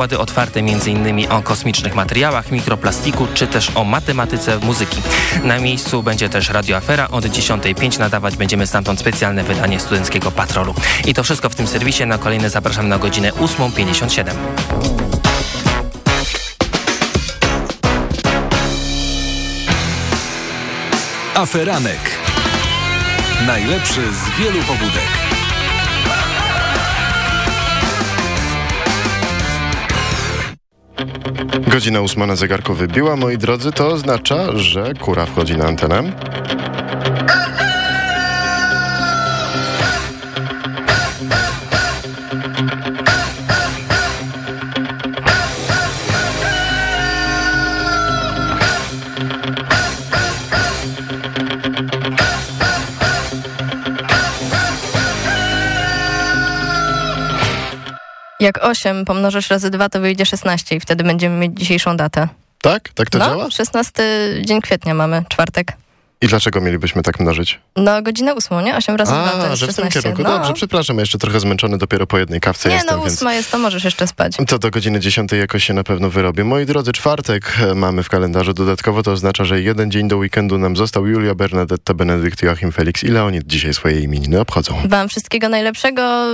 Wykłady otwarte m.in. o kosmicznych materiałach, mikroplastiku czy też o matematyce muzyki. Na miejscu będzie też radioafera. Od 10.05 nadawać będziemy stamtąd specjalne wydanie studenckiego patrolu. I to wszystko w tym serwisie. Na kolejne zapraszam na godzinę 8.57. Aferanek. Najlepszy z wielu pobudek. Godzina ósma na zegarku wybiła, moi drodzy, to oznacza, że kura wchodzi na antenę. Jak 8 pomnożysz razy 2, to wyjdzie 16 i wtedy będziemy mieć dzisiejszą datę. Tak? Tak to no, działa? 16 dzień kwietnia mamy, czwartek. I dlaczego mielibyśmy tak mnożyć? No, godzinę ósmą, nie? 8 razy 2 to jest że w tym 16. kierunku. No. Dobrze, przepraszam, ja jeszcze trochę zmęczony dopiero po jednej kawce Nie, jestem, no więc... ósma jest, to możesz jeszcze spać. To do godziny 10 jakoś się na pewno wyrobię. Moi drodzy, czwartek e, mamy w kalendarzu dodatkowo, to oznacza, że jeden dzień do weekendu nam został. Julia, Bernadetta, Benedykt, Joachim Felix i Leonid dzisiaj swoje imieniny obchodzą. Wam wszystkiego najlepszego,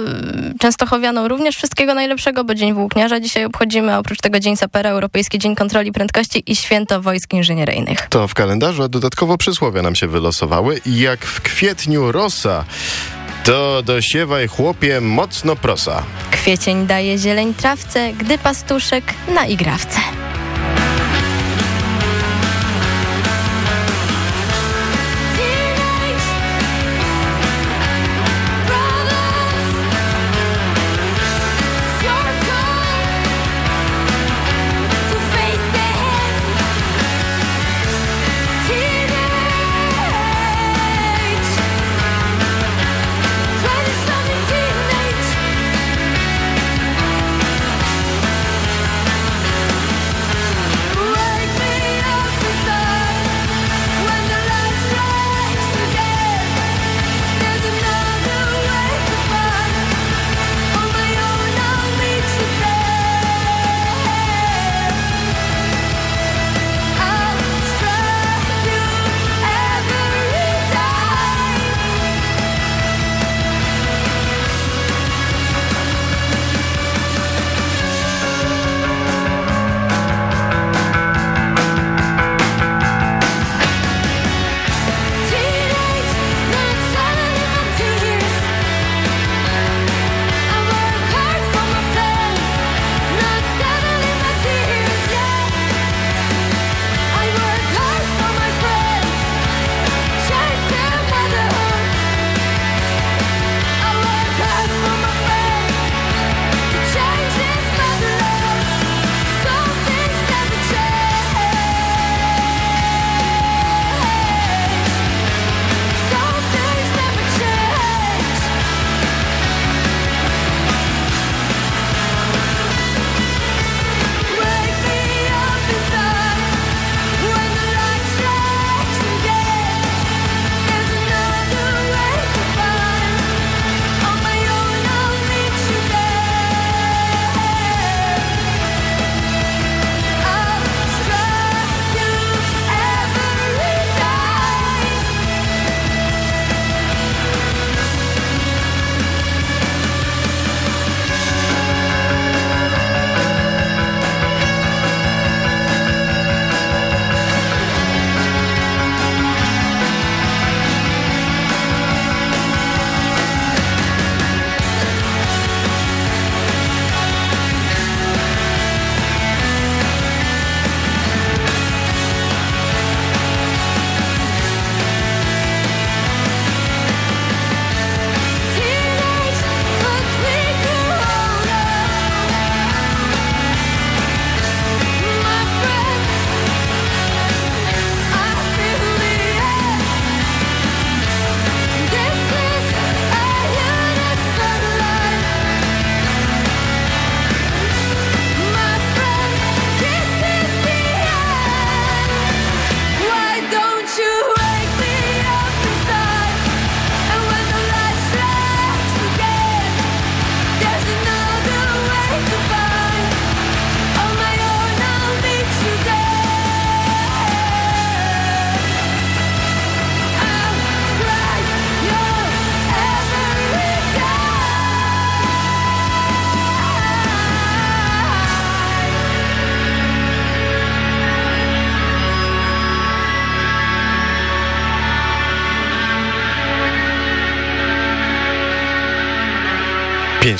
Częstochowianom również wszystkiego najlepszego, bo Dzień Włókniarza dzisiaj obchodzimy, oprócz tego Dzień Sapera, Europejski Dzień Kontroli Prędkości i Święto Wojsk Inżynieryjnych. To w kalendarzu, a dodatkowo przysłowia nam się wylosowały. Jak w kwietniu rosa, to dosiewaj chłopie mocno prosa. Kwiecień daje zieleń trawce, gdy pastuszek na igrawce.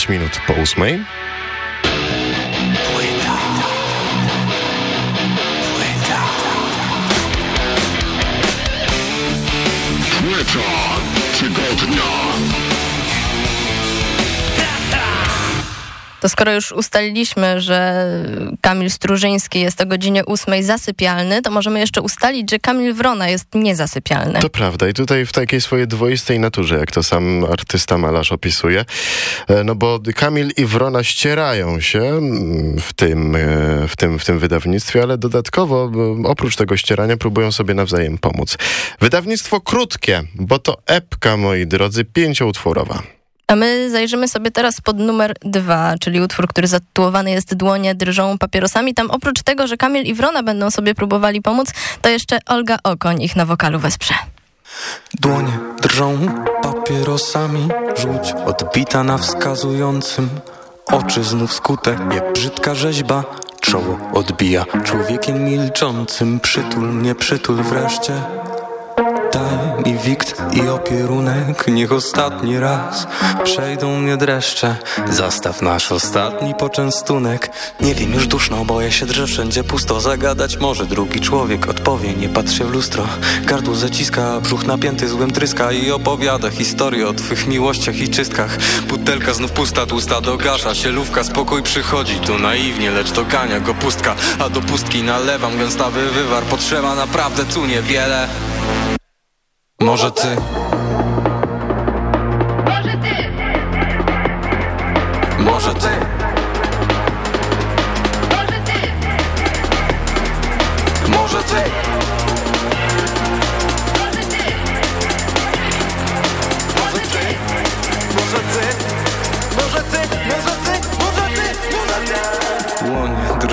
minut po Twitter to Golden skoro już ustaliliśmy, że Kamil Strużyński jest o godzinie ósmej zasypialny, to możemy jeszcze ustalić, że Kamil Wrona jest niezasypialny. To prawda i tutaj w takiej swojej dwoistej naturze, jak to sam artysta malarz opisuje, e, no bo Kamil i Wrona ścierają się mm, w tym, e, w tym, w tym wydawnictwie, ale dodatkowo oprócz tego ścierania próbują sobie nawzajem pomóc. Wydawnictwo krótkie, bo to epka, moi drodzy, pięcioutworowa. A my zajrzymy sobie teraz pod numer dwa, czyli utwór, który zatytułowany jest Dłonie drżą papierosami. Tam oprócz tego, że Kamil i Wrona będą sobie próbowali pomóc, to jeszcze Olga Okoń ich na wokalu wesprze. Dłonie drżą papierosami, żółć odbita na wskazującym. Oczy znów skute, jak brzydka rzeźba, czoło odbija człowiekiem milczącym. Przytul mnie, przytul wreszcie. Daj mi wikt i opierunek. Niech ostatni raz przejdą mnie dreszcze. Zastaw nasz ostatni poczęstunek. Nie wiem, już duszno, boję się drze Wszędzie pusto, zagadać. Może drugi człowiek Odpowie, nie patrzę w lustro. Gardło zaciska, brzuch napięty złym tryska. I opowiada historię o twych miłościach i czystkach. Butelka znów pusta, tłusta dogasza się. Lówka, spokój przychodzi. Tu naiwnie Lecz dogania go pustka. A do pustki nalewam gęstawy wywar Potrzeba naprawdę tu niewiele może ty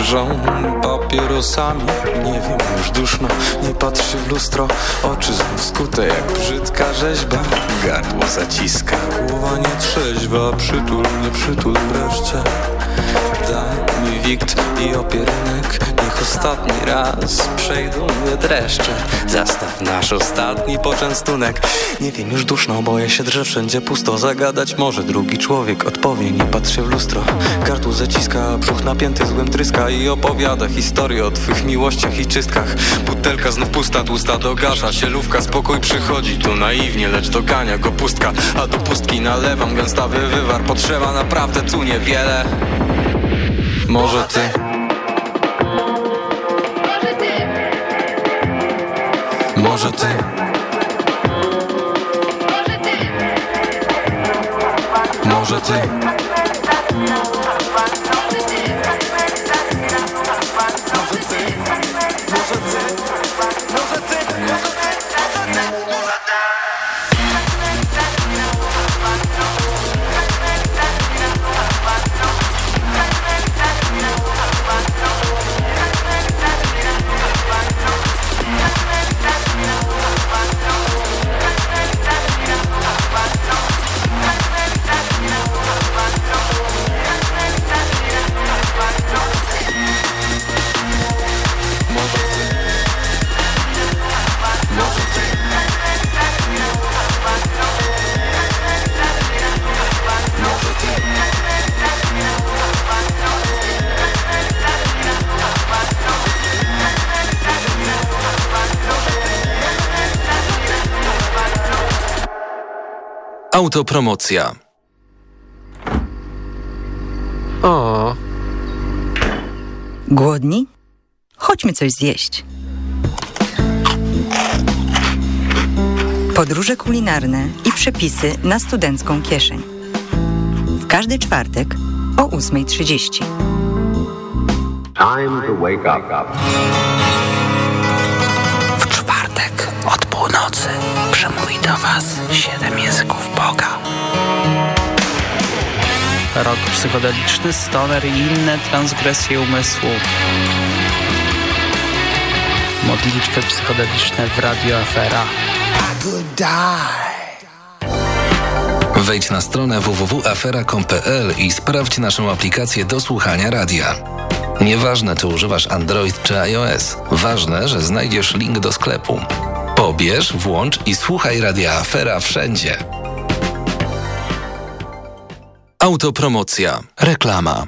drżą papierosami. Nie wiem, już duszno, nie patrzy w lustro. Oczy znów skute jak brzydka rzeźba. Gardło zaciska, głowa nie trzeźwa Przytul, nie przytul wreszcie. Daj mi wikt i opierunek. Niech ostatni raz przejdą mnie dreszcze. Zastaw nasz ostatni poczęstunek. Nie wiem, już duszno, boję się drze Wszędzie pusto, zagadać może drugi człowiek Odpowie, nie patrzy w lustro. Gardło zaciska, brzuch napięty złym tryska I opowiada historię o twych miłościach i czystkach. Butelka znów pusta, tłusta dogasza się Lówka, spokój przychodzi. Tu naiwnie Lecz dogania go pustka. A do pustki nalewam gęstawy wywar. Potrzeba naprawdę tu niewiele może ty. Może ty. Może ty Autopromocja. O. Głodni? Chodźmy coś zjeść. Podróże kulinarne i przepisy na studencką kieszeń. W każdy czwartek o 8.30. Time to wake up. W czwartek od północy do Was siedem języków Boga. Rok psychodeliczny, stoner i inne transgresje umysłu. Modlitwy psychodeliczne w Radio Afera. Wejdź na stronę www.afera.com.pl i sprawdź naszą aplikację do słuchania radia. Nieważne, czy używasz Android czy iOS, ważne, że znajdziesz link do sklepu. Pobierz, włącz i słuchaj Radia Afera wszędzie. Autopromocja. Reklama.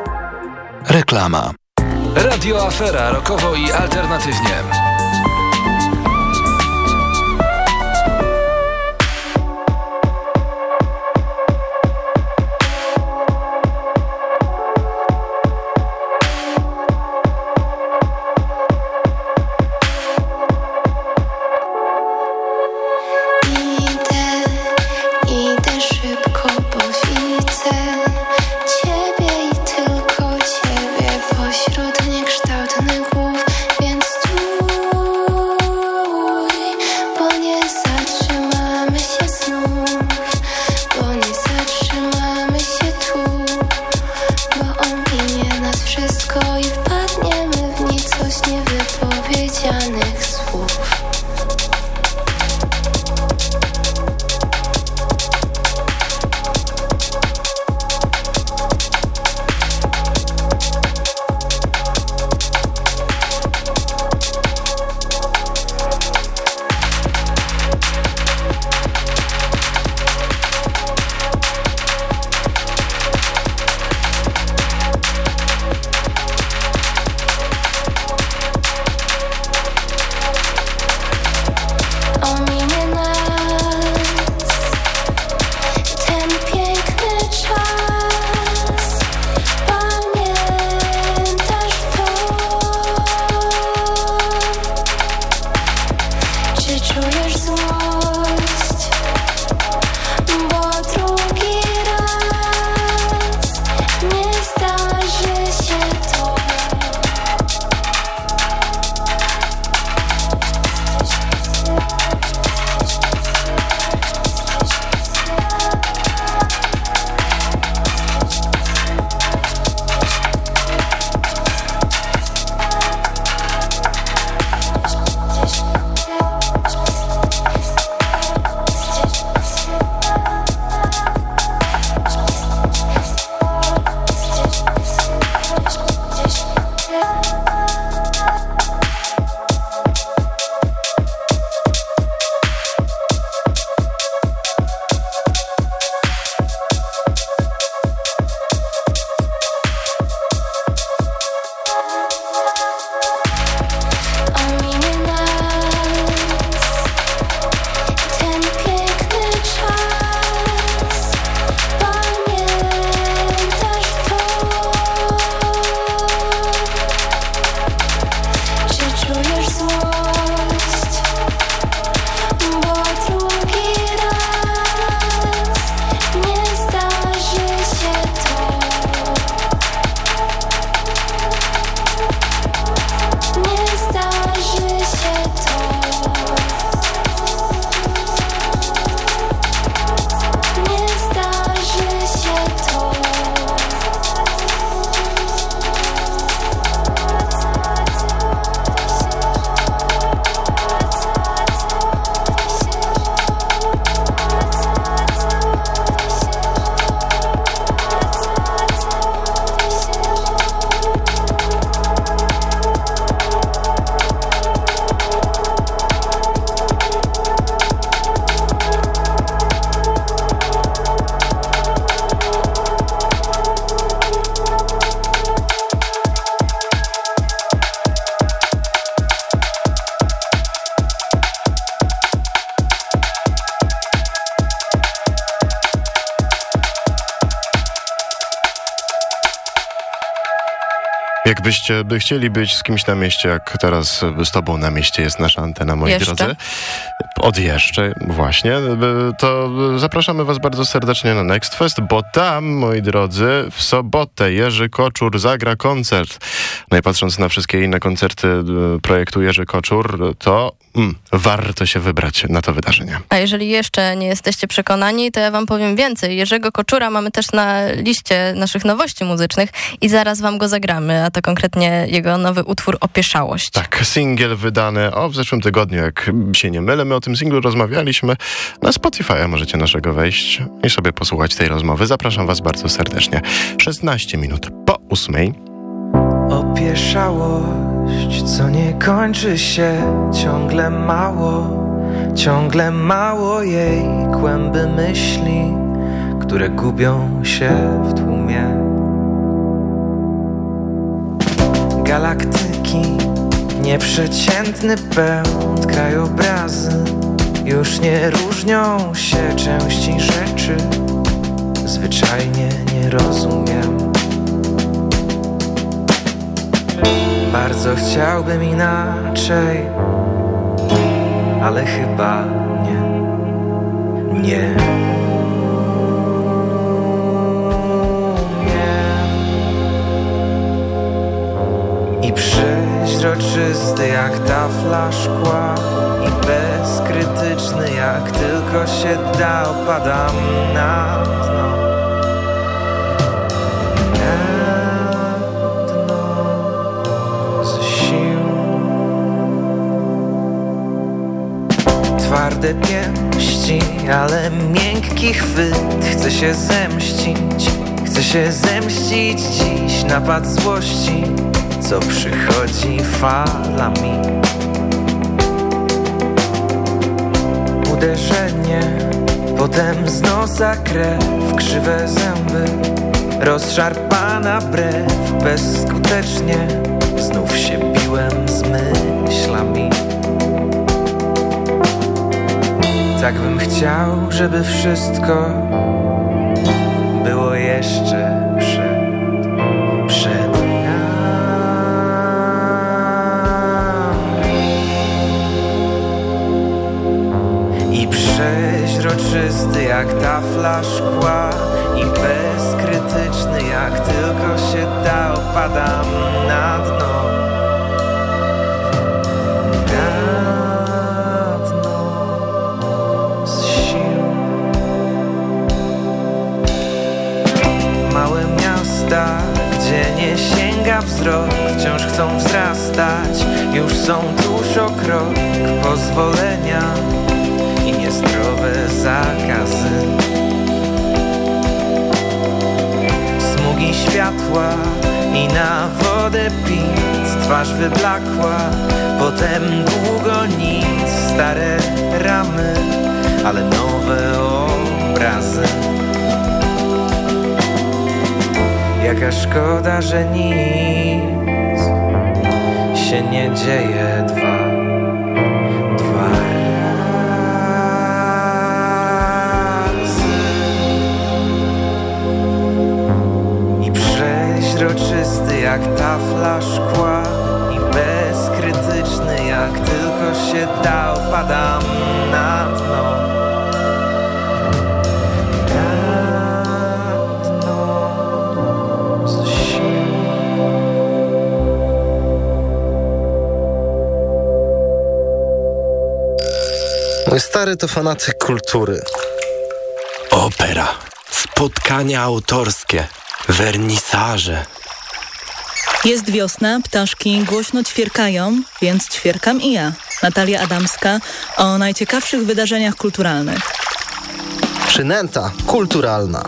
Reklama. Radio Afera rokowo i alternatywnie. Jakbyście by chcieli być z kimś na mieście, jak teraz z tobą na mieście jest nasza antena, moi Jeszcze? drodzy. Od jeszcze, właśnie. To zapraszamy was bardzo serdecznie na Next Fest, bo tam, moi drodzy, w sobotę Jerzy Koczur zagra koncert. No i patrząc na wszystkie inne koncerty y, projektu Jerzy Koczur, to mm, warto się wybrać na to wydarzenie. A jeżeli jeszcze nie jesteście przekonani, to ja wam powiem więcej. Jerzego Koczura mamy też na liście naszych nowości muzycznych i zaraz wam go zagramy, a to konkretnie jego nowy utwór Opieszałość. Tak, singiel wydany o w zeszłym tygodniu, jak się nie mylę, my o tym singlu rozmawialiśmy. Na Spotify możecie naszego wejść i sobie posłuchać tej rozmowy. Zapraszam was bardzo serdecznie. 16 minut po ósmej. Opieszałość, co nie kończy się, ciągle mało, ciągle mało jej kłęby myśli, które gubią się w tłumie. Galaktyki, nieprzeciętny pęd, krajobrazy już nie różnią się części rzeczy, zwyczajnie nie rozumiem. Bardzo chciałbym inaczej, ale chyba nie. Nie. I przeźroczysty jak tafla szkła I bezkrytyczny jak tylko się da Opadam Na Twarde pięści, ale miękki chwyt Chce się zemścić, chce się zemścić dziś Napad złości, co przychodzi falami. Uderzenie, potem z nosa krew Krzywe zęby, rozszarpana brew. Bezskutecznie znów się biłem Tak bym chciał, żeby wszystko było jeszcze przed, przed nami. I przeźroczysty jak tafla szkła I bezkrytyczny jak tylko się da Opadam na dno wzrok Wciąż chcą wzrastać, już są tuż o krok Pozwolenia i niezdrowe zakazy. Smugi światła i na wodę pic Twarz wyblakła, potem długo nic Stare ramy, ale nowe obrazy Jaka szkoda, że nic się nie dzieje dwa, dwa razy. I przeźroczysty jak tafla szkła I bezkrytyczny jak tylko się da Opadam na Mój stary to fanatyk kultury. Opera, spotkania autorskie, wernisaże. Jest wiosna, ptaszki głośno ćwierkają, więc ćwierkam i ja, Natalia Adamska, o najciekawszych wydarzeniach kulturalnych. Przynęta kulturalna.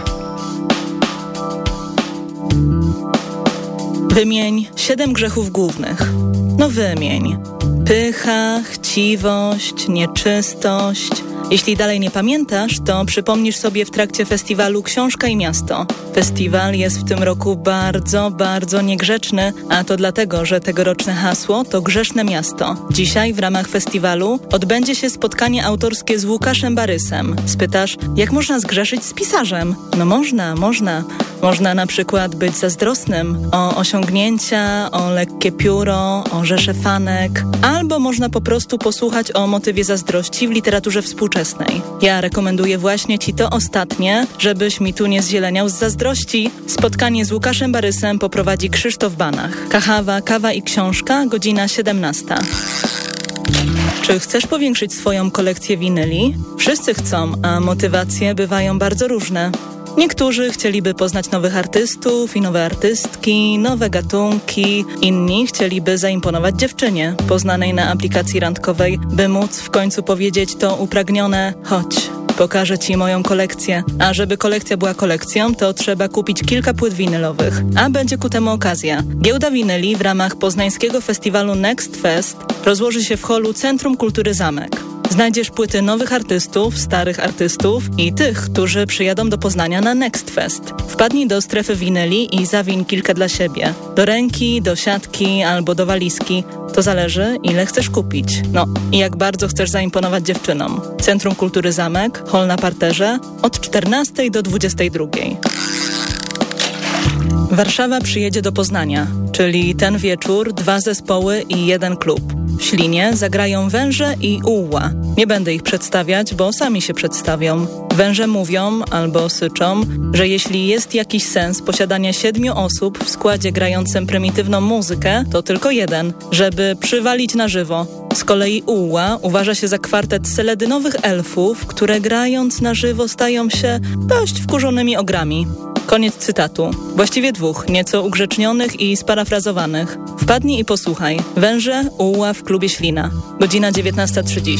Wymień siedem grzechów głównych. No wymień. Pycha, chciwość, nieczystość, Jeśli dalej nie pamiętasz, to przypomnisz sobie w trakcie festiwalu Książka i Miasto. Festiwal jest w tym roku bardzo, bardzo niegrzeczny, a to dlatego, że tegoroczne hasło to Grzeszne Miasto. Dzisiaj w ramach festiwalu odbędzie się spotkanie autorskie z Łukaszem Barysem. Spytasz, jak można zgrzeszyć z pisarzem? No można, można. Można na przykład być zazdrosnym o osiągnięcia, o lekkie pióro, o rzesze fanek, albo można po prostu posłuchać o motywie zazdrości w literaturze współczesnej. Ja rekomenduję właśnie Ci to ostatnie, żebyś mi tu nie zzieleniał z zazdrości. Spotkanie z Łukaszem Barysem poprowadzi Krzysztof Banach. Kachawa, kawa i książka, godzina 17. Czy chcesz powiększyć swoją kolekcję winyli? Wszyscy chcą, a motywacje bywają bardzo różne. Niektórzy chcieliby poznać nowych artystów i nowe artystki, nowe gatunki. Inni chcieliby zaimponować dziewczynie poznanej na aplikacji randkowej, by móc w końcu powiedzieć to upragnione chodź. Pokażę Ci moją kolekcję. A żeby kolekcja była kolekcją, to trzeba kupić kilka płyt winylowych. A będzie ku temu okazja. Giełda winyli w ramach poznańskiego festiwalu Next Fest rozłoży się w holu Centrum Kultury Zamek. Znajdziesz płyty nowych artystów, starych artystów i tych, którzy przyjadą do Poznania na Next Fest. Wpadnij do strefy winyli i zawin kilka dla siebie. Do ręki, do siatki albo do walizki. To zależy, ile chcesz kupić. No i jak bardzo chcesz zaimponować dziewczynom. Centrum Kultury Zamek, hol na parterze, od 14 do 22. Warszawa przyjedzie do Poznania, czyli ten wieczór dwa zespoły i jeden klub. Ślinie zagrają Węże i Uła. Nie będę ich przedstawiać, bo sami się przedstawią. Węże mówią albo syczą, że jeśli jest jakiś sens posiadania siedmiu osób w składzie grającym prymitywną muzykę, to tylko jeden, żeby przywalić na żywo. Z kolei Uła uważa się za kwartet seledynowych elfów, które grając na żywo stają się dość wkurzonymi ogrami. Koniec cytatu. Właściwie dwóch, nieco ugrzecznionych i sparafrazowanych. Wpadnij i posłuchaj. Węże, Uła w klubie Ślina. Godzina 19.30.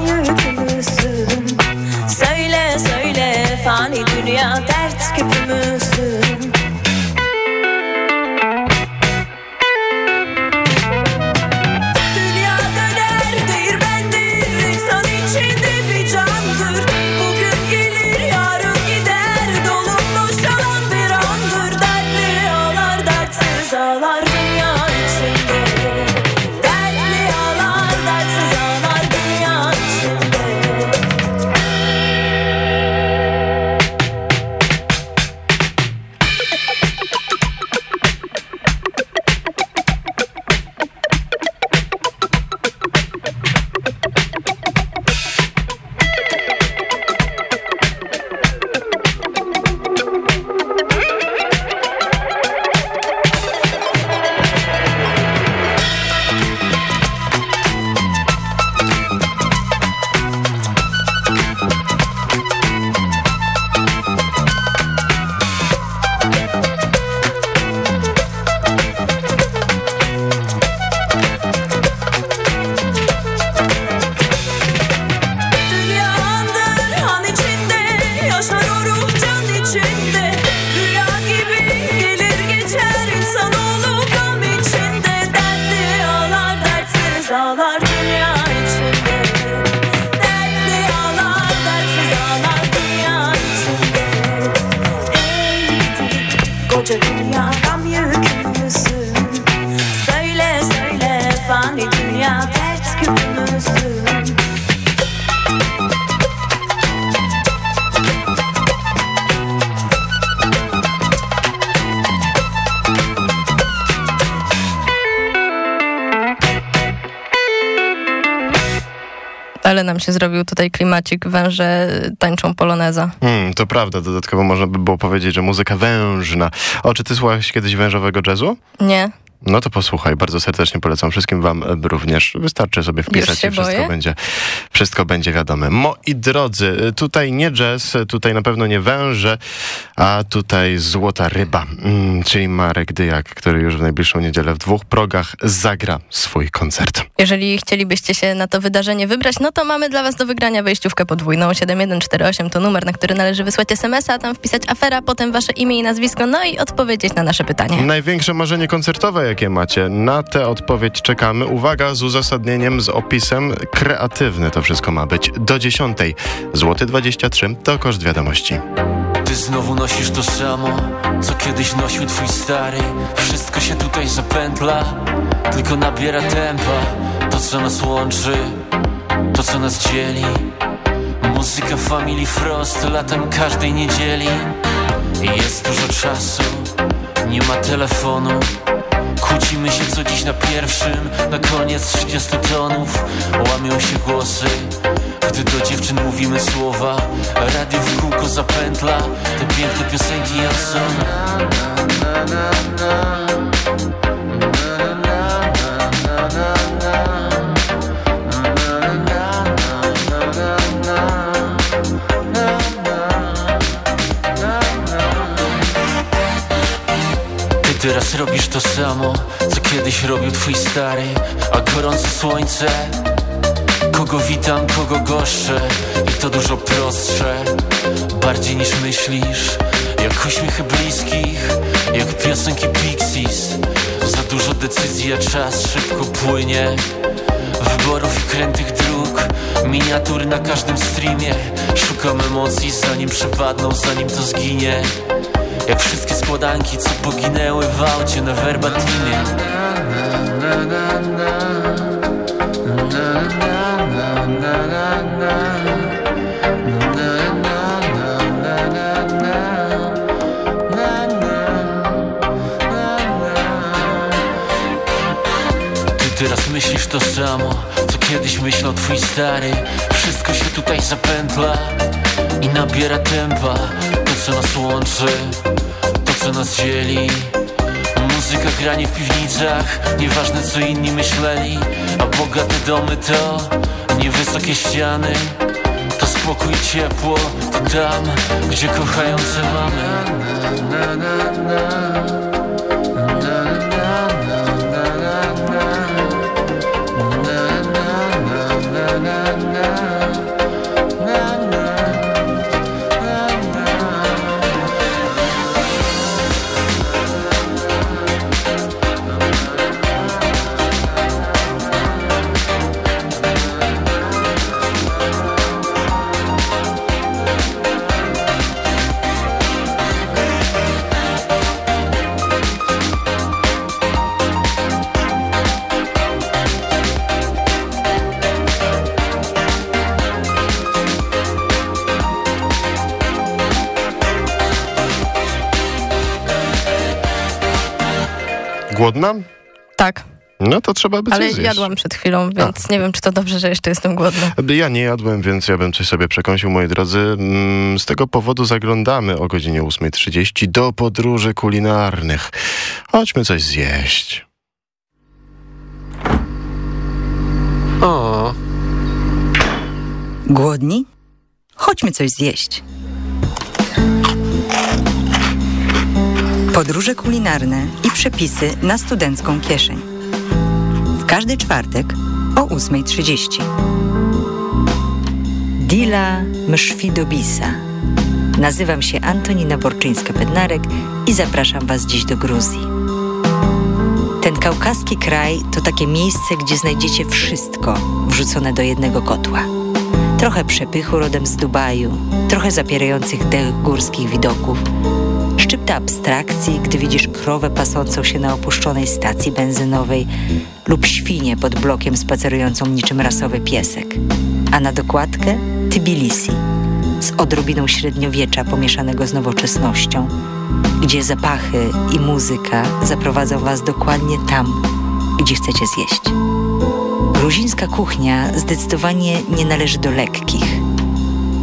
yırtılsın Söyle söyle fani dünya dert küpümüz. Ale nam się zrobił tutaj klimacik, węże tańczą poloneza. Hmm, to prawda, dodatkowo można by było powiedzieć, że muzyka wężna. O, czy ty słuchałeś kiedyś wężowego jazzu? Nie. No to posłuchaj, bardzo serdecznie polecam wszystkim wam również. Wystarczy sobie wpisać i wszystko boję. będzie, wszystko będzie wiadome. Moi drodzy, tutaj nie jazz, tutaj na pewno nie węże, a tutaj złota ryba, mm, czyli Marek Dyjak, który już w najbliższą niedzielę w dwóch progach zagra swój koncert. Jeżeli chcielibyście się na to wydarzenie wybrać, no to mamy dla was do wygrania wejściówkę podwójną. 7148 to numer, na który należy wysłać SMS-a, a tam wpisać afera, potem wasze imię i nazwisko, no i odpowiedzieć na nasze pytanie. Największe marzenie koncertowe, jakie macie? Na tę odpowiedź czekamy. Uwaga, z uzasadnieniem, z opisem. Kreatywne to wszystko ma być. Do 10. Złoty 23 to koszt wiadomości. Ty znowu nosisz to samo, co kiedyś nosił twój stary Wszystko się tutaj zapętla, tylko nabiera tempa To co nas łączy, to co nas dzieli Muzyka Family Frost latem każdej niedzieli Jest dużo czasu, nie ma telefonu Kłócimy się co dziś na pierwszym, na koniec 30 tonów. Łamią się głosy, gdy do dziewczyn mówimy słowa. Radio w kółko zapętla, te piękne piosenki Jansona Ty teraz robisz to samo, co kiedyś robił twój stary A gorące słońce Kogo witam, kogo goszczę I to dużo prostsze Bardziej niż myślisz Jak uśmiechy bliskich Jak piosenki Pixies. Za dużo decyzji, a czas szybko płynie. Wyborów i krętych dróg Miniatury na każdym streamie. Szukam emocji zanim przepadną, zanim to zginie Jak wszystkie składanki, co poginęły w aucie na verbatimie Ty teraz myślisz to samo, co kiedyś myślał twój stary. Wszystko się tutaj zapętla i nabiera tempa co nas łączy, to co nas dzieli Muzyka granie w piwnicach, nieważne co inni myśleli A bogate domy to niewysokie ściany To spokój i ciepło, to tam, gdzie kochające mamy Głodna? Tak, No to trzeba by ale zjeść. jadłam przed chwilą, więc nie wiem, czy to dobrze, że jeszcze jestem głodna. Ja nie jadłem, więc ja bym coś sobie przekąsił, moi drodzy. Mm, Z tego powodu zaglądamy o godzinie 8.30 do podróży kulinarnych. Chodźmy coś zjeść. O, Głodni? Chodźmy coś zjeść. Podróże kulinarne i przepisy na studencką kieszeń. W każdy czwartek o 8.30. Dila Mszwidobisa. Nazywam się Antonina Borczyńska-Bednarek i zapraszam Was dziś do Gruzji. Ten kaukaski kraj to takie miejsce, gdzie znajdziecie wszystko wrzucone do jednego kotła. Trochę przepychu rodem z Dubaju, trochę zapierających dech górskich widoków, szczypta abstrakcji, gdy widzisz krowę pasącą się na opuszczonej stacji benzynowej lub świnię pod blokiem spacerującą niczym rasowy piesek. A na dokładkę Tbilisi z odrobiną średniowiecza pomieszanego z nowoczesnością, gdzie zapachy i muzyka zaprowadzą was dokładnie tam, gdzie chcecie zjeść. Gruzińska kuchnia zdecydowanie nie należy do lekkich,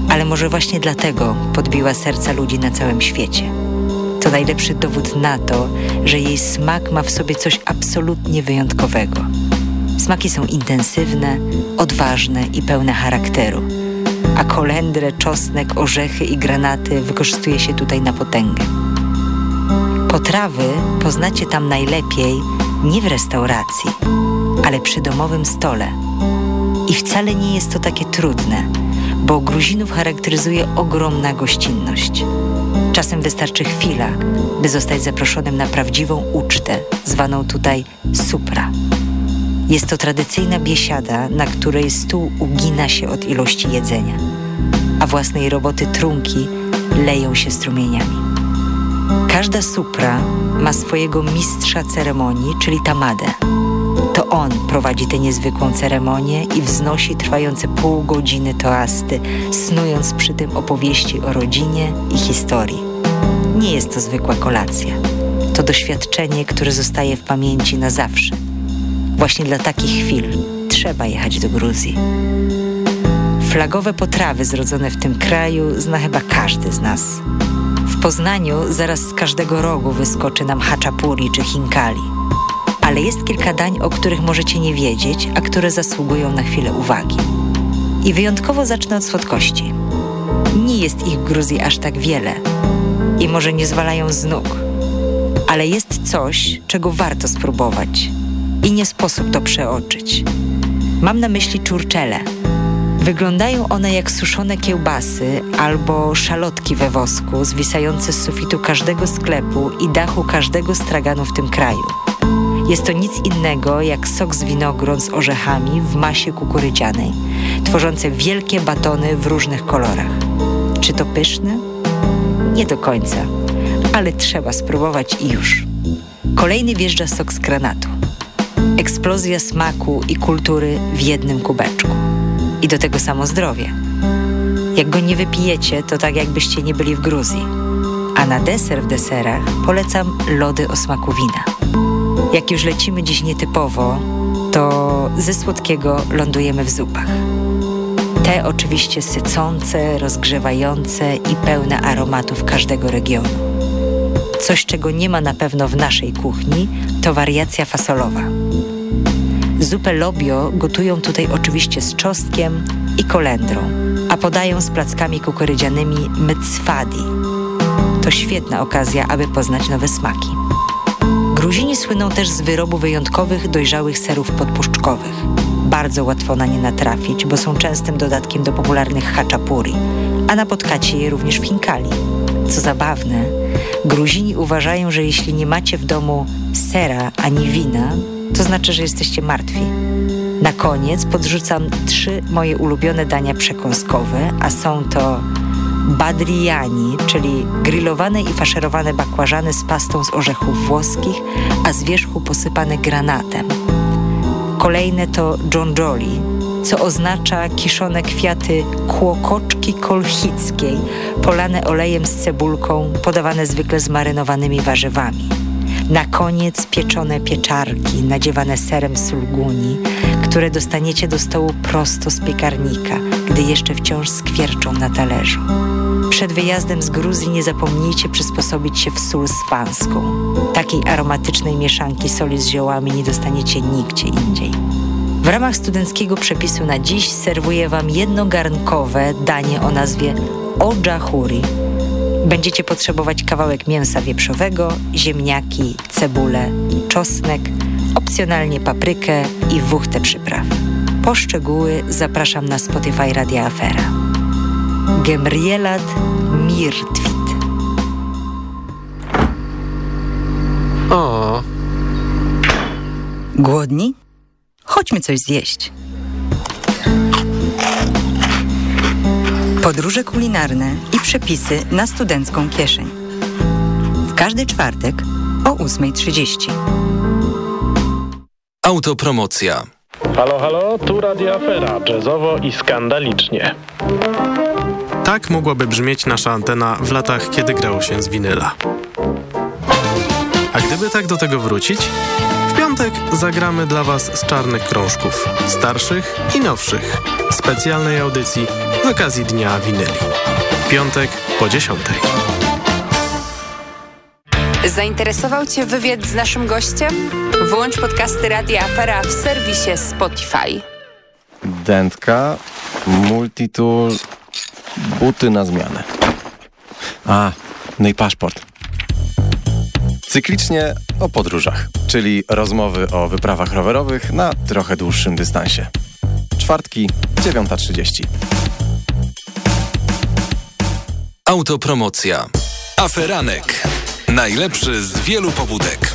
ale może właśnie dlatego podbiła serca ludzi na całym świecie. To najlepszy dowód na to, że jej smak ma w sobie coś absolutnie wyjątkowego. Smaki są intensywne, odważne i pełne charakteru, a kolendrę, czosnek, orzechy i granaty wykorzystuje się tutaj na potęgę. Potrawy poznacie tam najlepiej nie w restauracji, ale przy domowym stole. I wcale nie jest to takie trudne, bo Gruzinów charakteryzuje ogromna gościnność. Czasem wystarczy chwila, by zostać zaproszonym na prawdziwą ucztę, zwaną tutaj supra. Jest to tradycyjna biesiada, na której stół ugina się od ilości jedzenia, a własnej roboty trunki leją się strumieniami. Każda supra ma swojego mistrza ceremonii, czyli tamadę. To on prowadzi tę niezwykłą ceremonię i wznosi trwające pół godziny toasty, snując przy tym opowieści o rodzinie i historii. Nie jest to zwykła kolacja. To doświadczenie, które zostaje w pamięci na zawsze. Właśnie dla takich chwil trzeba jechać do Gruzji. Flagowe potrawy zrodzone w tym kraju zna chyba każdy z nas. W Poznaniu zaraz z każdego rogu wyskoczy nam haczapuri czy hinkali. Ale jest kilka dań, o których możecie nie wiedzieć, a które zasługują na chwilę uwagi. I wyjątkowo zacznę od słodkości. Nie jest ich w Gruzji aż tak wiele i może nie zwalają z nóg, ale jest coś, czego warto spróbować i nie sposób to przeoczyć. Mam na myśli czurczele. Wyglądają one jak suszone kiełbasy albo szalotki we wosku zwisające z sufitu każdego sklepu i dachu każdego straganu w tym kraju. Jest to nic innego jak sok z winogron z orzechami w masie kukurydzianej, tworzące wielkie batony w różnych kolorach. Czy to pyszne? Nie do końca, ale trzeba spróbować i już. Kolejny wjeżdża sok z granatu. Eksplozja smaku i kultury w jednym kubeczku. I do tego samo zdrowie. Jak go nie wypijecie, to tak jakbyście nie byli w Gruzji. A na deser w deserach polecam lody o smaku wina. Jak już lecimy dziś nietypowo, to ze słodkiego lądujemy w zupach. Te oczywiście sycące, rozgrzewające i pełne aromatów każdego regionu. Coś, czego nie ma na pewno w naszej kuchni, to wariacja fasolowa. Zupę lobio gotują tutaj oczywiście z czosnkiem i kolendrą, a podają z plackami kukurydzianymi mycfadi. To świetna okazja, aby poznać nowe smaki. Gruzini słyną też z wyrobu wyjątkowych, dojrzałych serów podpuszczkowych. Bardzo łatwo na nie natrafić, bo są częstym dodatkiem do popularnych haczapuri, a napotkacie je również w Hinkali. Co zabawne, Gruzini uważają, że jeśli nie macie w domu sera ani wina, to znaczy, że jesteście martwi. Na koniec podrzucam trzy moje ulubione dania przekąskowe, a są to badriani, czyli grillowane i faszerowane bakłażany z pastą z orzechów włoskich, a z wierzchu posypane granatem. Kolejne to dżonjoli, co oznacza kiszone kwiaty kłokoczki kolchickiej, polane olejem z cebulką, podawane zwykle z marynowanymi warzywami. Na koniec pieczone pieczarki nadziewane serem sulguni, które dostaniecie do stołu prosto z piekarnika, gdy jeszcze wciąż skwierczą na talerzu. Przed wyjazdem z Gruzji nie zapomnijcie przysposobić się w sól spanską. Takiej aromatycznej mieszanki soli z ziołami nie dostaniecie nigdzie indziej. W ramach studenckiego przepisu na dziś serwuję Wam jednogarnkowe danie o nazwie Ojahuri. Będziecie potrzebować kawałek mięsa wieprzowego, ziemniaki, cebulę, czosnek, opcjonalnie paprykę i wuchtę przypraw. Po szczegóły zapraszam na Spotify Radia Afera. Gemrielat Mirtwit. O. Głodni? Chodźmy coś zjeść. Podróże kulinarne i przepisy na studencką kieszeń. każdy czwartek o 8.30. Autopromocja. Halo, halo, tu Radio Afera, jazzowo i skandalicznie. Tak mogłaby brzmieć nasza antena w latach, kiedy grało się z winyla. A gdyby tak do tego wrócić? W piątek zagramy dla Was z czarnych krążków, starszych i nowszych, specjalnej audycji z okazji Dnia Winyli. Piątek po dziesiątej. Zainteresował Cię wywiad z naszym gościem? Włącz podcasty Radia Afera w serwisie Spotify. Dętka, multitool, buty na zmianę. A, no i paszport. Cyklicznie o podróżach, czyli rozmowy o wyprawach rowerowych na trochę dłuższym dystansie. Czwartki, 9.30. Autopromocja. Aferanek. Najlepszy z wielu pobudek.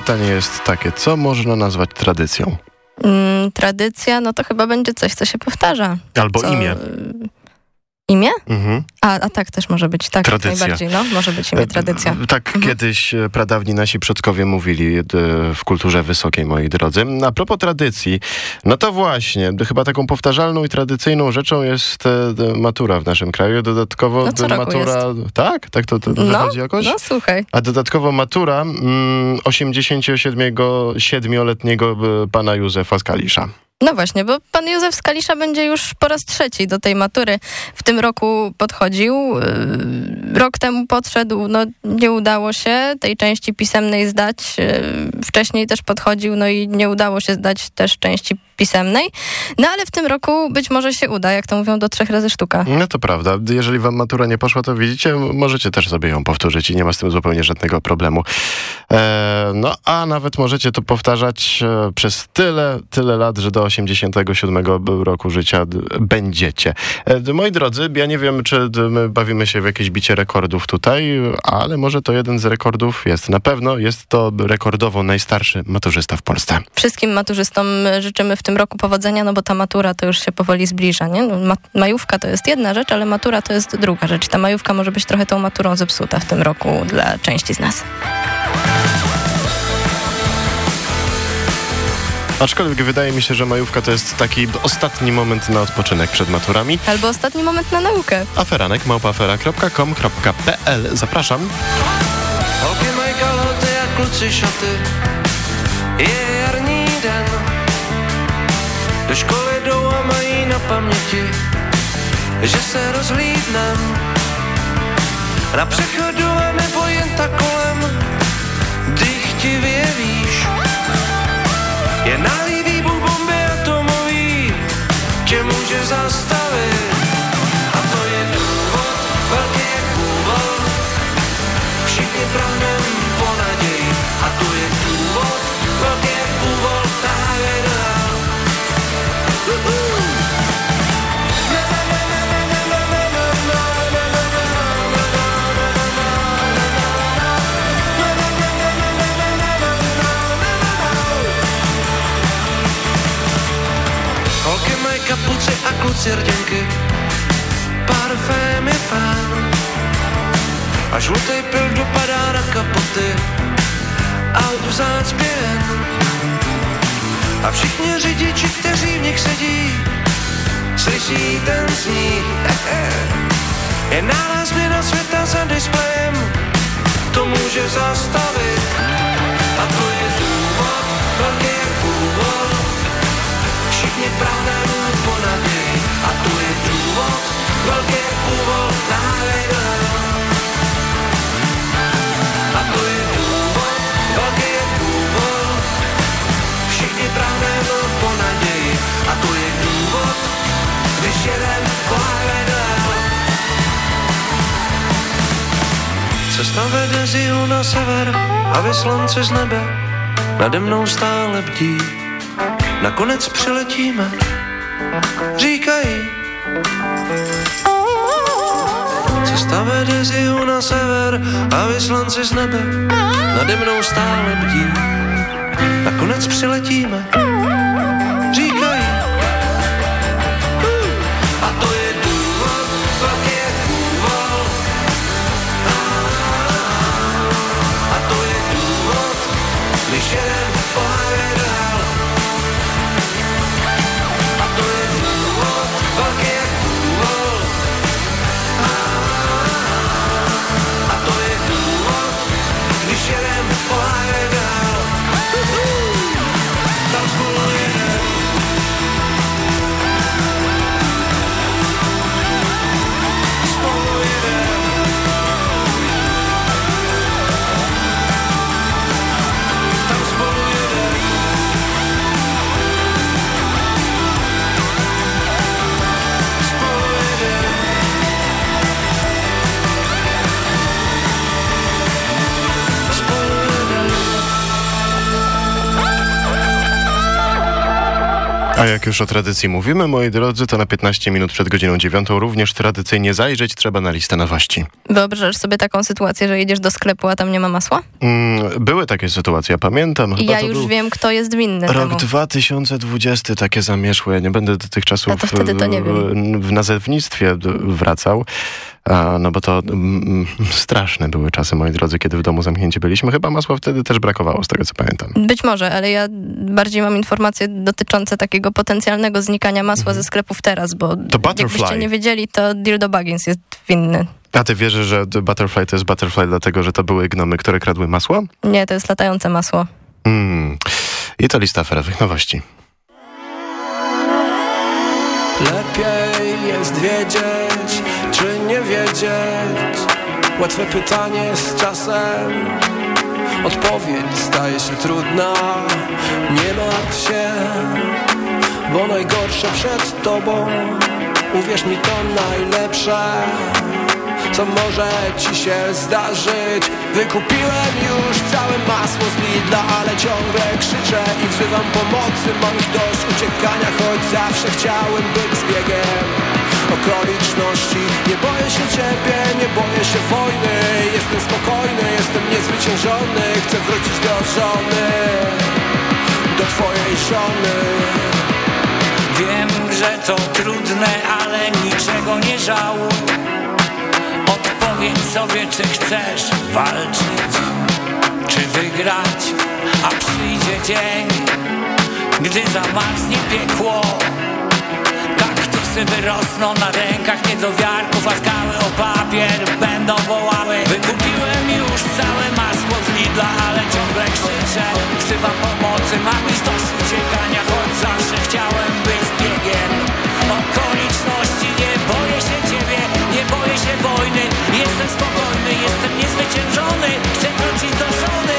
Pytanie jest takie, co można nazwać tradycją? Mm, tradycja, no to chyba będzie coś, co się powtarza. Albo co, imię. Imię? Mhm. A, a tak też może być, tak, Tradycja. najbardziej, no, może być imię, tradycja. Tak Mhm. kiedyś e, pradawni nasi przodkowie mówili e, w kulturze wysokiej, moi drodzy. A propos tradycji, no to właśnie, chyba taką powtarzalną i tradycyjną rzeczą jest e, matura w naszym kraju. Dodatkowo No matura... Tak? Tak to, to No, wychodzi jakoś? no słuchaj. A dodatkowo matura mm, 87-letniego e, pana Józefa z Kalisza. No właśnie, bo pan Józef Skalisza będzie już po raz trzeci do tej matury w tym roku podchodził. Yy, Rok temu podszedł, no nie udało się tej części pisemnej zdać. Yy, Wcześniej też podchodził, no i nie udało się zdać też części pisemnej. No ale w tym roku być może się uda, jak to mówią, do trzech razy sztuka. No to prawda. Jeżeli wam matura nie poszła, to widzicie, możecie też sobie ją powtórzyć i nie ma z tym zupełnie żadnego problemu. E, no a nawet możecie to powtarzać e, przez tyle, tyle lat, że do 87 b- roku życia będziecie. E, moi drodzy, ja nie wiem, czy my bawimy się w jakieś bicie rekordów tutaj, ale może to jeden z rekordów jest. Na pewno jest to rekordowo najstarszy maturzysta w Polsce. Wszystkim maturzystom życzymy w tym roku powodzenia, no bo ta matura to już się powoli zbliża, nie? No, ma majówka to jest jedna rzecz, ale matura to jest druga rzecz. Ta majówka może być trochę tą maturą zepsuta w tym roku dla części z nas. Aczkolwiek wydaje mi się, że majówka to jest taki ostatni moment na odpoczynek przed maturami. Albo ostatni moment na naukę. Aferanek, małpafera.com.pl Zapraszam. Holky mají kalhoty a kluci šaty. Je jarní den. Do školy jdou a mají na paměti, že se rozhlídnem. Na přechodu a nebo jen tak kolem, dých ti vyjevíš. Je nálý výbuch bomby atomový, tě může zastavit. A to je důvod, velký jak původ, všichni prahneme kapuci a kluci rtěnky, parfém je fán. A žlutý pil dopadá na kapoty, aut v zácpě. A všichni řidiči, kteří v nich sedí, slyší ten sníh. Je nález změna světa za displejem, to může zastavit. Všichni prahneme po naději. A to je důvod, velký původ, nahej A to je důvod, velký původ, všichni prahneme po naději. A to je důvod, když jeden dál. Cesta vede z jihu na sever a vyslance z nebe nade mnou stále bdí. Nakonec přiletíme, říkají. Cesta vede z jihu na sever a vyslanci z nebe nade mnou stále bdí. Nakonec přiletíme, A jak już o tradycji mówimy, moi drodzy, to na 15 minut przed godziną 9 również tradycyjnie zajrzeć trzeba na listę nowości. Wyobrażasz sobie taką sytuację, że jedziesz do sklepu, a tam nie ma masła? Mm, były takie sytuacje, ja pamiętam. I ja już był... wiem, kto jest winny Rok temu. 2020 takie zamieszłe. Ja nie będę do tych czasów to wtedy to nie w, w nazewnictwie wracał. A, no bo to mm, straszne były czasy, moi drodzy, kiedy w domu zamknięci byliśmy. Chyba masła wtedy też brakowało, z tego co pamiętam. Być może, ale ja bardziej mam informacje dotyczące takiego potencjalnego znikania masła mhm. ze sklepów teraz, bo to jakbyście nie wiedzieli, to Dildo Baggins jest winny. A ty wierzysz, że Butterfly to jest Butterfly dlatego, że to były gnomy, które kradły masło? Nie, to jest latające masło. Mm. I to lista ferowych nowości. Lepiej jest wiedzieć, nie wiedzieć? Łatwe pytanie z czasem. Odpowiedź staje się trudna. Nie martw się Bo najgorsze przed tobą. Uwierz mi to najlepsze co może ci się zdarzyć. Wykupiłem już całe masło z Lidla Ale ciągle krzyczę i wzywam pomocy. Mam już dość uciekania, choć zawsze chciałem być zbiegiem okoliczności. Nie boję się ciebie, nie boję się wojny. Jestem spokojny, jestem niezwyciężony. Chcę wrócić do żony Do twojej żony. Wiem, że to trudne, ale niczego nie żałuj. Odpowiedz sobie, czy chcesz walczyć, czy wygrać, a przyjdzie dzień, gdy zamarznie piekło. Kaktusy wyrosną na rękach niedowiarków, a skały o papier będą wołały. Wykupiłem już całe masło z Lidla, ale ciągle krzyczę, wzywam pomocy, mam już dość uciekania, choć zawsze chciałem być biegiem okoliczności. Nie boję się ciebie, nie boję się wojny, jestem spokojny, jestem niezwyciężony, chcę wrócić do żony,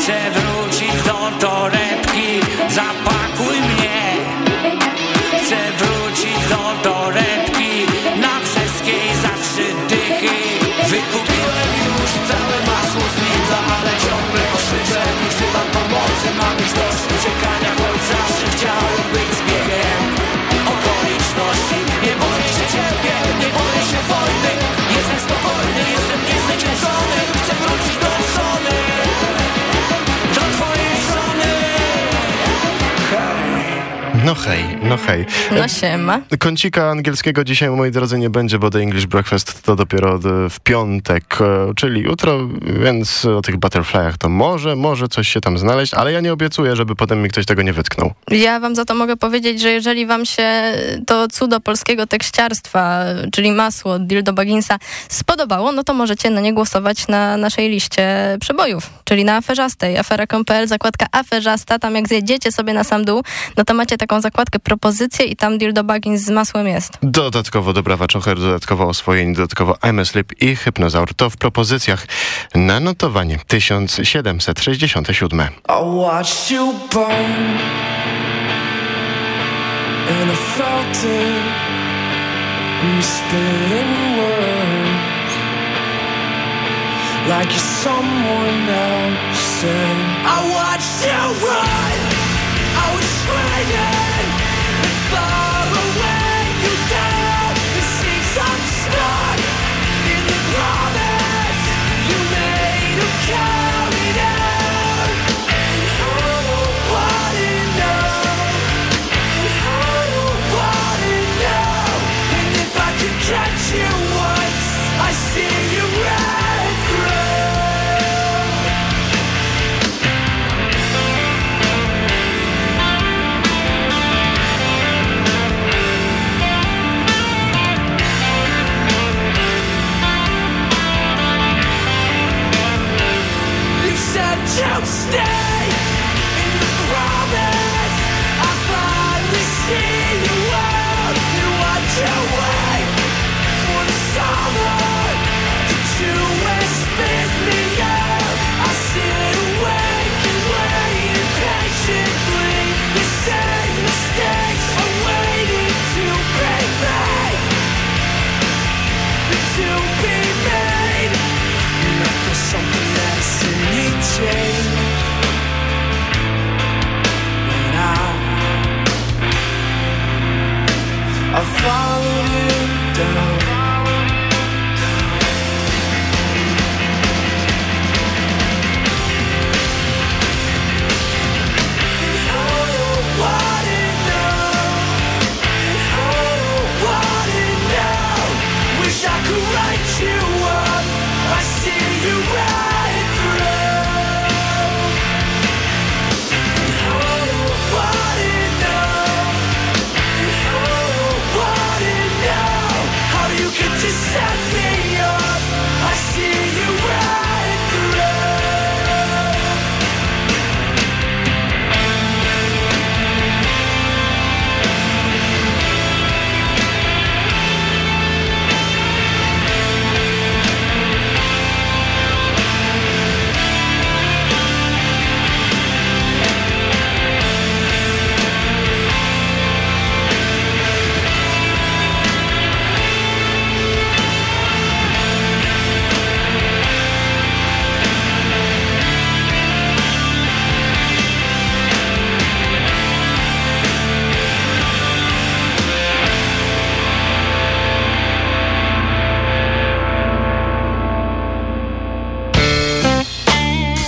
Chcę wrócić do torebki. Zapakuj mnie. Chcę wrócić do torebki No hej, no hej. No siema. Kącika angielskiego dzisiaj, moi drodzy, nie będzie, bo The English Breakfast to dopiero w piątek, e, czyli jutro, więc o tych butterflyach to może, może coś się tam znaleźć, ale ja nie obiecuję, żeby potem mi ktoś tego nie wytknął. Ja wam za to mogę powiedzieć, że jeżeli wam się to cudo polskiego tekściarstwa, czyli masło Dildo Bagginsa spodobało, no to możecie na nie głosować na naszej liście przebojów, czyli na aferzastej. Afera.pl, zakładka aferzasta, tam jak zjedziecie sobie na sam dół, no to macie taką zakładkę propozycje i tam Dildo Baggins z masłem jest. Dodatkowo Dobrawa Czocher, dodatkowo oswojenie, dodatkowo I'm Sleep i Hypnozaur. To w propozycjach na notowanie 1767. I watched you burn And I felt it spitting words Like you're someone else said I watched you run I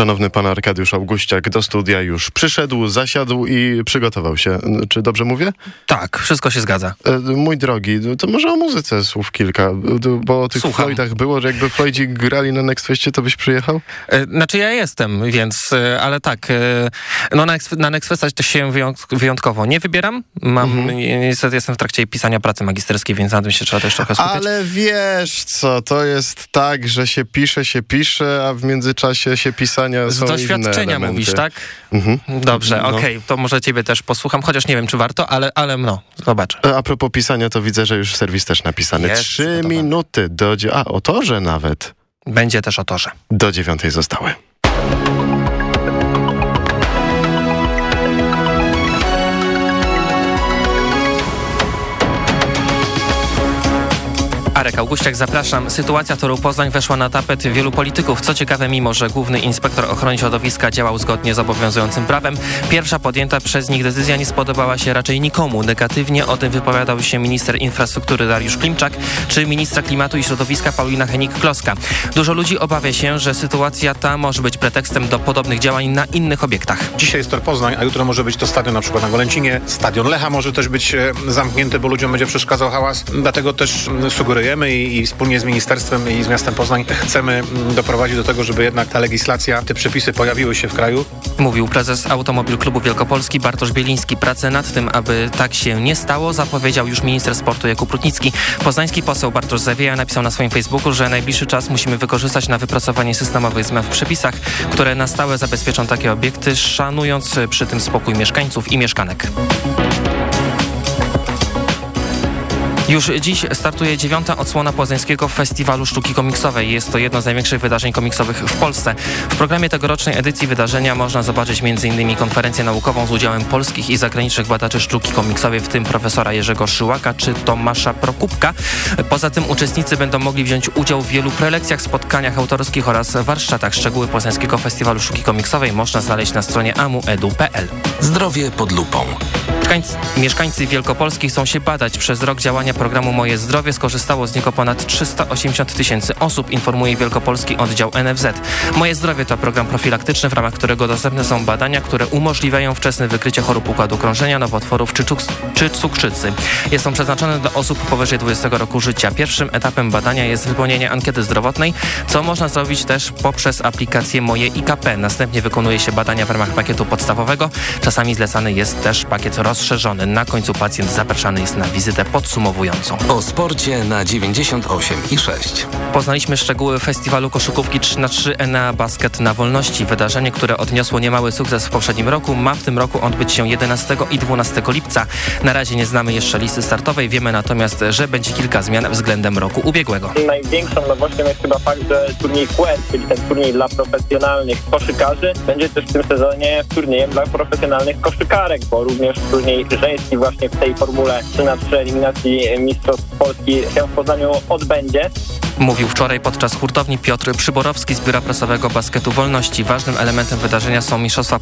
Szanowny pan Arkadiusz Augustiak do studia już przyszedł, zasiadł i przygotował się. Czy dobrze mówię? Tak, wszystko się zgadza. E, mój drogi, to może o muzyce słów kilka, bo o tych Słucham. Floydach było, że jakby Floydzi grali na Next Festie, to byś przyjechał? E, Znaczy ja jestem, więc, e, ale tak, no na, na Next Festa to się wyjątk- wyjątkowo nie wybieram. Mam, Mhm. niestety jestem w trakcie pisania pracy magisterskiej, więc na tym się trzeba też trochę skupić. Ale wiesz co, to jest tak, że się pisze, się pisze, a w międzyczasie się pisania Z są inne doświadczenia mówisz, tak? Mhm. Dobrze, No. okej, to może ciebie też posłucham, chociaż nie wiem, czy warto, ale, ale no, zobaczę. E, A propos pisania, to widzę, że już serwis też napisany. Jest Trzy minuty do... A, o torze nawet. Będzie też o torze. Do dziewiątej zostały. Arek Augustiak, zapraszam. Sytuacja toru Poznań weszła na tapet wielu polityków. Co ciekawe, mimo że główny inspektor ochrony środowiska działał zgodnie z obowiązującym prawem, pierwsza podjęta przez nich decyzja nie spodobała się raczej nikomu. Negatywnie o tym wypowiadał się minister infrastruktury Dariusz Klimczak czy ministra klimatu i środowiska Paulina Henik-Kloska. Dużo ludzi obawia się, że sytuacja ta może być pretekstem do podobnych działań na innych obiektach. Dzisiaj jest Tor Poznań, a jutro może być to stadion na przykład na Golęcinie. Stadion Lecha może też być e, zamknięty, bo ludziom będzie przeszkadzał hałas. Dlatego też mm, sugerujemy i, i wspólnie z ministerstwem i z miastem Poznań chcemy mm, doprowadzić do tego, żeby jednak ta legislacja, te przepisy pojawiły się w kraju. Mówił prezes Automobil Klubu Wielkopolski Bartosz Bieliński. Pracę nad tym, aby tak się nie stało, zapowiedział już minister sportu Jakub Rutnicki. Poznański poseł Bartosz Zawieja napisał na swoim Facebooku, że najbliższy czas musimy wykorzystać na wypracowanie systemowych zmian w przepisach, które na stałe zabezpieczą takie obiekty, szanując przy tym spokój mieszkańców i mieszkanek. Już dziś startuje dziewiąta odsłona Poznańskiego Festiwalu Sztuki Komiksowej. Jest to jedno z największych wydarzeń komiksowych w Polsce. W programie tegorocznej edycji wydarzenia można zobaczyć m.in. konferencję naukową z udziałem polskich i zagranicznych badaczy sztuki komiksowej, w tym profesora Jerzego Szyłaka czy Tomasza Prokupka. Poza tym uczestnicy będą mogli wziąć udział w wielu prelekcjach, spotkaniach autorskich oraz warsztatach. Szczegóły Poznańskiego Festiwalu Sztuki Komiksowej można znaleźć na stronie amuedu.pl. Zdrowie pod lupą. Mieszkańcy, mieszkańcy Wielkopolski chcą się badać. Przez rok działania programu Moje Zdrowie skorzystało z niego ponad 380 tysięcy osób, informuje Wielkopolski oddział NFZ. Moje Zdrowie to program profilaktyczny, w ramach którego dostępne są badania, które umożliwiają wczesne wykrycie chorób układu krążenia, nowotworów czy, czy cukrzycy. Jest on przeznaczony dla osób powyżej 20 roku życia. Pierwszym etapem badania jest wypełnienie ankiety zdrowotnej, co można zrobić też poprzez aplikację Moje IKP. Następnie wykonuje się badania w ramach pakietu podstawowego. Czasami zlecany jest też pakiet rozszerzony. Na końcu pacjent zapraszany jest na wizytę podsumowującą. O sporcie na 98 i 6. Poznaliśmy szczegóły festiwalu koszykówki 3 na 3 Enea Basket na Wolności. Wydarzenie, które odniosło niemały sukces w poprzednim roku, ma w tym roku odbyć się 11 i 12 lipca. Na razie nie znamy jeszcze listy startowej, wiemy natomiast, że będzie kilka zmian względem roku ubiegłego. Największą nowością jest chyba fakt, że turniej Quest, czyli ten turniej dla profesjonalnych koszykarzy, będzie też w tym sezonie turniejem dla profesjonalnych koszykarek, bo również turniej żeński właśnie w tej formule 3 na 3 eliminacji Mistrzostw Polski się w Poznaniu odbędzie. Mówił wczoraj podczas hurtowni Piotr Przyborowski z Biura Prasowego Basketu Wolności. Ważnym elementem wydarzenia są mistrzostwa